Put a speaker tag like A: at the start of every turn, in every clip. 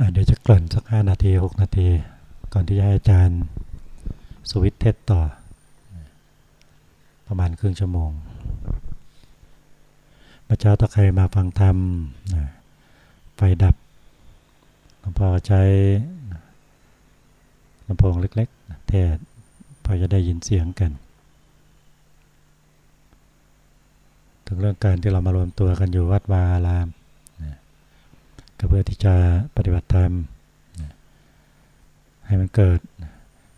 A: เดี๋ยวจะกลั่นสักห้านาทีหกนาที ก่อนที่จะให้อาจารย์สวิตเทศต่อ ประมาณครึ่งชั่วโมงพระเจ้าถ้าใครมาฟังธรรมไฟดับหลวงพ่อใช้ลำโพงเล็กๆเทศพอจะได้ยินเสียงกัน ถึงเรื่องการที่เรามารวมตัวกันอยู่วัดวาอาราม ก็เพื่อที่จะปฏิบัติธรรมให้มันเกิด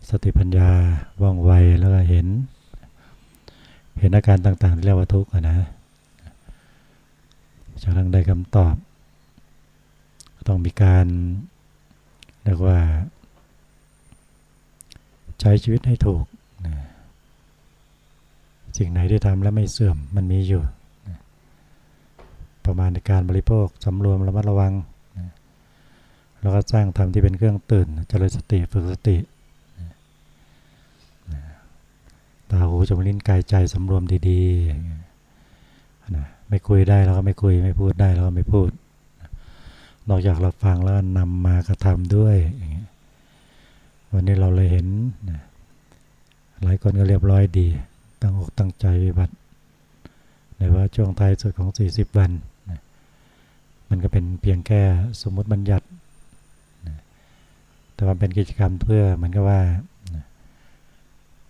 A: สติปัญญาว่องไวแล้วก็เห็น เห็นอาการต่างๆที่เรียกว่าทุกข์นะจากนั้นได้คำตอบ ต้องมีการเรียกว่า ใช้ชีวิตให้ถูกสิ่งไหนที่ทำแล้วไม่เสื่อมมันมีอยู่ ประมาณในการบริโภคสำรวมระมัดระวัง แล้วก็สร้างธรรมที่เป็นเครื่องตื่นเจริญสติฝึกสติตาหูจมูกลิ้นกายใจสำรวมดีๆนะไม่คุยได้เราก็ไม่คุยไม่พูดได้เราก็ไม่พูดนอกจากเราฟังแล้วนำมากระทำด้วยอย่างเงี้ยวันนี้เราเลยเห็นนะหลายคนก็เรียบร้อยดี ตั้งอกตั้งใจวิบัติในว่าช่วงท้ายสุดของ 40 วันนะมันก็เป็นเพียงแค่สมมติบัญญัติ แต่ว่าเป็นกิจกรรมเพื่อเหมันก็ว่า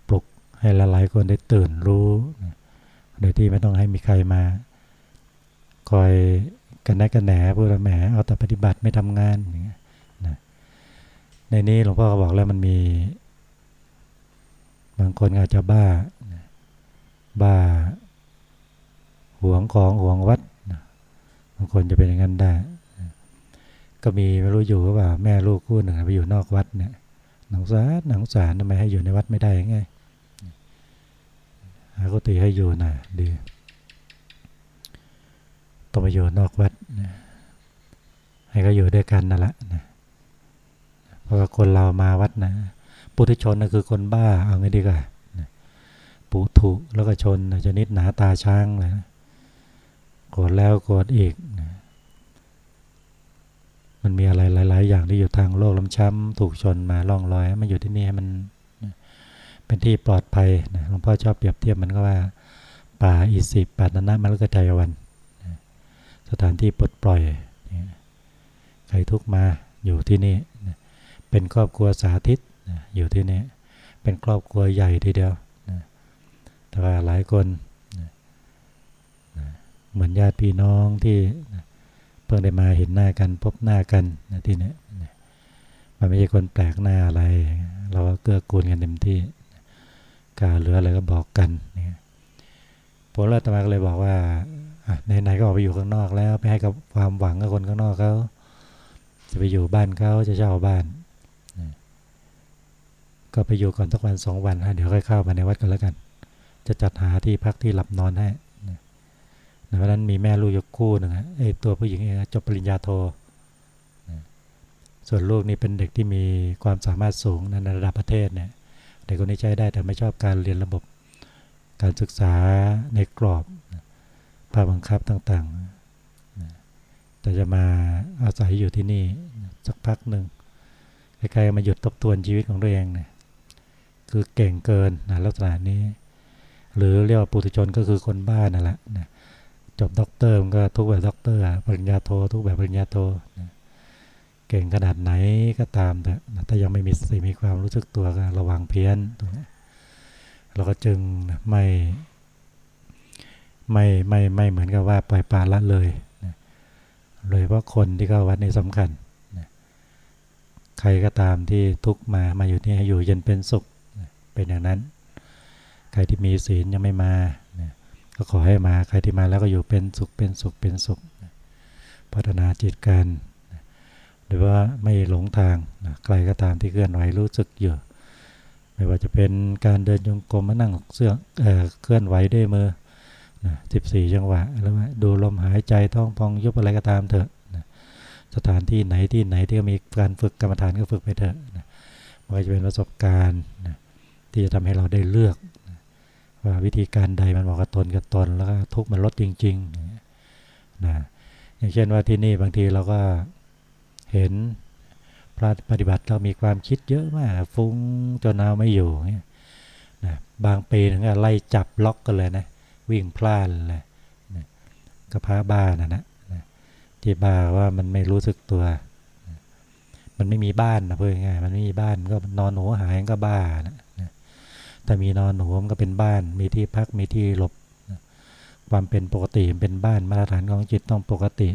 A: ปลุกให้หลายๆคนได้ตื่นรู้โดยที่ไม่ต้องให้มีใครมา คอยกันแนกันแหนพูดแหมเอาแต่ปฏิบัติไม่ทำงานอย่างเงี้ยนะในนี้หลวงพ่อก็บอกแล้วมันมี บางคนอาจจะบ้า บ้าห่วงของห่วงวัดบางคนจะเป็นอย่างนั้นได้ ก็มีไม่รู้อยู่ว่าแม่ลูกคู่หนึ่งไปอยู่นอกวัดเนี่ยหนังสารหนังสารทำไมให้อยู่ในวัดไม่ได้ไงหากุฏิให้อยู่น่ะดีต้องไปอยู่นอกวัดนะให้เขาอยู่ด้วยกันนั่นแหละเพราะว่าคนเรามาวัดนะปุถุชนนะคือคนบ้าเอาไงดีกว่านปุถุแล้วก็ชนจะนิดหนาตาช้างเลยโกรธแล้วโกรธอีกนะ มันมีอะไรหลาย ๆ อย่างที่อยู่ทางโลกลำช้ำถูกชนมาล่องลอยมาอยู่ที่นี่ให้มันเป็นที่ปลอดภัยนะหลวงพ่อชอบเปรียบเทียบมันก็ว่า ป่าอิสิปาตนะมรรคใจวัน สถานที่ปลดปล่อยใครทุกมาอยู่ที่นี่เป็นครอบครัวสาธิตอยู่ที่นี่เป็นครอบครัวใหญ่ทีเดียวแต่ว่าหลายคนเหมือนญาติพี่น้องที่ พิ่งได้มาเห็นหน้ากันพบหน้ากันที่นี่มันไม่ใช่คนแปลกหน้าอะไร เราก็เกื้อกูลกันเต็มที่การเหลืออะไรก็บอกกันผมเลยตมาก็เลยบอกว่าไหนๆก็ออกไปอยู่ข้างนอกแล้วไปให้กับความหวังกับคนข้างนอกเขาจะไปอยู่บ้านเขาจะเช่าบ้าน ก็ไปอยู่ก่อนสักวันสองวันฮะเดี๋ยวค่อยเข้ามาในวัดกันแล้วกัน จะจัดหาที่พักที่หลับนอนให้ ในวันนั้นมีแม่ลูกยกคู่หนึ่งไอ้ตัวผู้หญิงเองจบปริญญาโท ส่วนลูกนี่เป็นเด็กที่มีความสามารถสูงในระดับประเทศเนี่ยเด็กคนนี้ใช้ได้แต่ไม่ชอบการเรียนระบบ การศึกษาในกรอบภาคบังคับต่างๆ แต่จะมาอาศัยอยู่ที่นี่สักพักหนึ่งใกล้ๆมาหยุดทบทวนชีวิตของตัวเองเนี่ยคือเก่งเกินนะลักษณะนี้ หรือเรียกว่าปุถุชนก็คือคนบ้านนั่นแหละนะ จบด็อกเตอร์มันก็ทุกข์แบบด็อกเตอร์ปริญญาโททุกข์แบบปริญญาโทนะเก่งขนาดไหนก็ตามแต่ถ้ายังไม่มีสติมีความรู้สึกตัวก็ระวังเพี้ยนตรงนี้เราก็จึงไม่ไม่ไม่ไม่เหมือนกับว่าปล่อยปลาละเลยนะเลยว่าะคนที่เข้าวัดนี่สำคัญนะใครก็ตามที่ทุกมามาอยู่นี่ให้อยู่เย็นเป็นสุขนะเป็นอย่างนั้น ใครที่มีศีลยังไม่มา ก็ขอให้มาใครที่มาแล้วก็อยู่เป็นสุขเป็นสุขเป็นสุข พัฒนาจิตกันหรือว่าไม่หลงทางใครก็ตามที่เคลื่อนไหวรู้สึกอยู่ไม่ว่าจะเป็นการเดินจงกรมมานั่งเสื้อเอเคลื่อนไหวด้วยมือสิบสี่จังหวะแล้วดูลมหายใจท้องพองยุบอะไรก็ตามเถอะนะสถานที่ไหนที่ไหนที่มีการฝึกกรรมฐานก็ฝึกไปเถอะนะมันจะเป็นประสบการณ์นะที่จะทำให้เราได้เลือก ว่าวิธีการใดมันเหมาะกับตนกับตน แล้วก็ทุกมันลดจริงๆนะอย่างเช่นว่าที่นี่บางทีเราก็เห็นพระปฏิบัติเรามีความคิดเยอะมากฟุ้งจนเอาไม่อยู่เนี่ยนะบางปีถึงกับไล่จับล็อกกันเลยนะวิ่งพลาดเลยนะกระพ้าบ้านะนะนะที่บ้าว่ามันไม่รู้สึกตัว มันไม่มีบ้านนะเพื่อนง่ายมันไม่มีบ้านก็นอนหนูหายก็บ้านะ แต่มีนอนหนูมันก็เป็นบ้าน มีที่พักมีที่หลบ ความเป็นปกติเป็นบ้านมาตรฐานของจิตต้องปกติ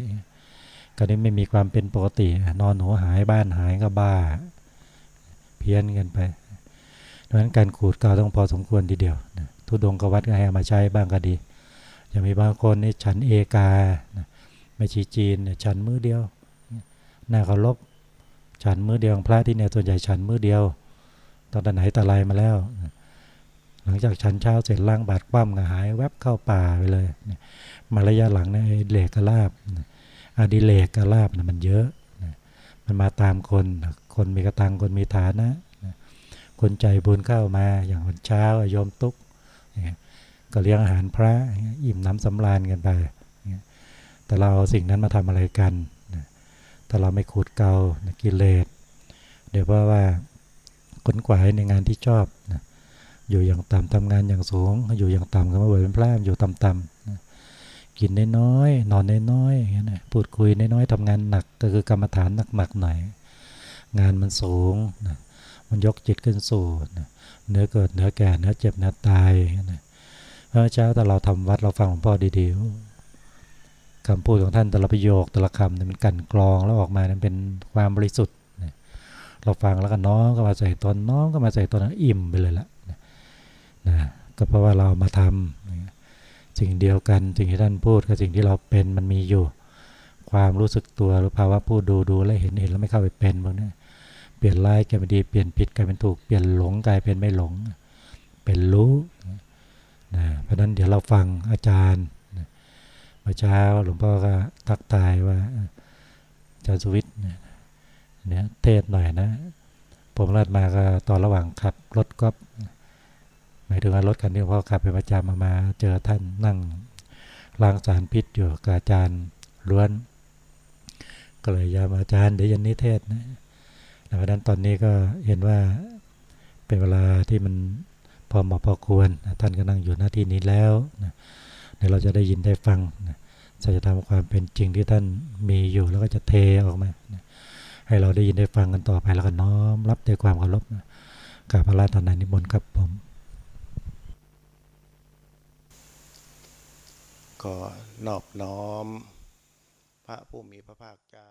A: ก็นี้ไม่มีความเป็นปกติ นอนหัวหายบ้านหายก็บ้า เพี้ยนกันไปดังนั้นการขูดเกาต้องพอสมควรทีเดียวทุดงกวัดก็ให้มาใช้บ้างก็ดีอย่างมีบางคนนี่ฉันเอกาไม่ชีจีนฉันมือเดียวหน้าเคารพฉันมือเดียวพระที่เนี่ยส่วนใหญ่ฉันมือเดียวตอนไหนแต่ไรมาแล้ว หลังจากฉันเช้าเสร็จล่างบาดคว่ำก็หายแวบเข้าป่าไปเลยมาระยะหลังเนี่ยเหล็กกระลาบอดิเลกกระลาบนะมันเยอะมันมาตามคนคนมีกระตังคนมีฐานะนะคนใจบุญเข้ามาอย่างวันเช้าโยมตุกก็เลี้ยงอาหารพระอิ่มน้ำสำราญกันไปแต่เราเอาสิ่งนั้นมาทำอะไรกันนะแต่เราไม่ขูดเกากิเลสเดี๋ยวเพราว่าขนขวายในงานที่ชอบนะ อยู่อย่างต่ำทำงานอย่างสูง อยู่อย่างต่ำก็มาเบิดเป็นพระอยู่ต่ำๆกินน้อยๆนอนน้อยๆอย่างเงี้ยนะพูดคุยน้อยๆทำงานหนักก็คือกรรมฐานหนักๆหน่อยงานมันสูงนะมันยกจิตขึ้นสู่นะเนื้อเกิดเนื้อแก่เนื้อเจ็บเนื้อตายนะเมื่อเช้าแต่เราทำวัดเราฟังหลวงพ่อดีๆคำพูดของท่านแต่ละประโยคแต่ละคำเนี่ยมันกันกรองแล้วออกมานั้นเป็นความบริสุทธิ์นะเราฟังแล้วก็น้องก็มาใส่ตนน้องก็มาใส่ตนอิ่มไปเลยละ นะก็เพราะว่าเรามาทำสิ่งเดียวกันสิ่งที่ท่านพูดกับสิ่งที่เราเป็นมันมีอยู่ ความรู้สึกตัวหรือภาวะพูดดูดูแล้วเห็นเห็นแล้วไม่เข้าไปเป็นพวกนี้เปลี่ยนร้ายกลายเป็นดีเปลี่ยนผิดกลายเป็นถูกเปลี่ยนหลงกลายเป็นไม่หลง เป็นรู้นะเพราะนั้นเดี๋ยวเราฟังอาจารย์เมื่อเช้าหลวงพ่อก็ทักทายว่าอาจารย์สุวิทย์เนี่ยเทศหน่อยนะ ผมรัดมาก็ตอนระหว่างขับรถก็ หมายถึงว่ารถคันที่พ่อขับเป็นประจำมามา เจอท่านนั่งล้างสารพิษอยู่กับอาจารย์ล้วน ก็เลยยามอาจารย์เดี๋ยวยันนิเทศนะเพราะนั้นตอนนี้ก็เห็นว่าเป็นเวลาที่มันพอเหมาะพอควร ท่านก็นั่งอยู่หน้าที่นี้แล้วนะเดี๋ยวเราจะได้ยินได้ฟังนะสัจธรรมความเป็นจริงที่ท่านมีอยู่แล้วก็จะเทออกมานะให้เราได้ยินได้ฟังกันต่อไปแล้วก็น้อมรับด้วยความเคารพนะกับพระราชนานิมนต์ครับผม
B: ก็นอบน้อม พระผู้มีพระภาคเจ้า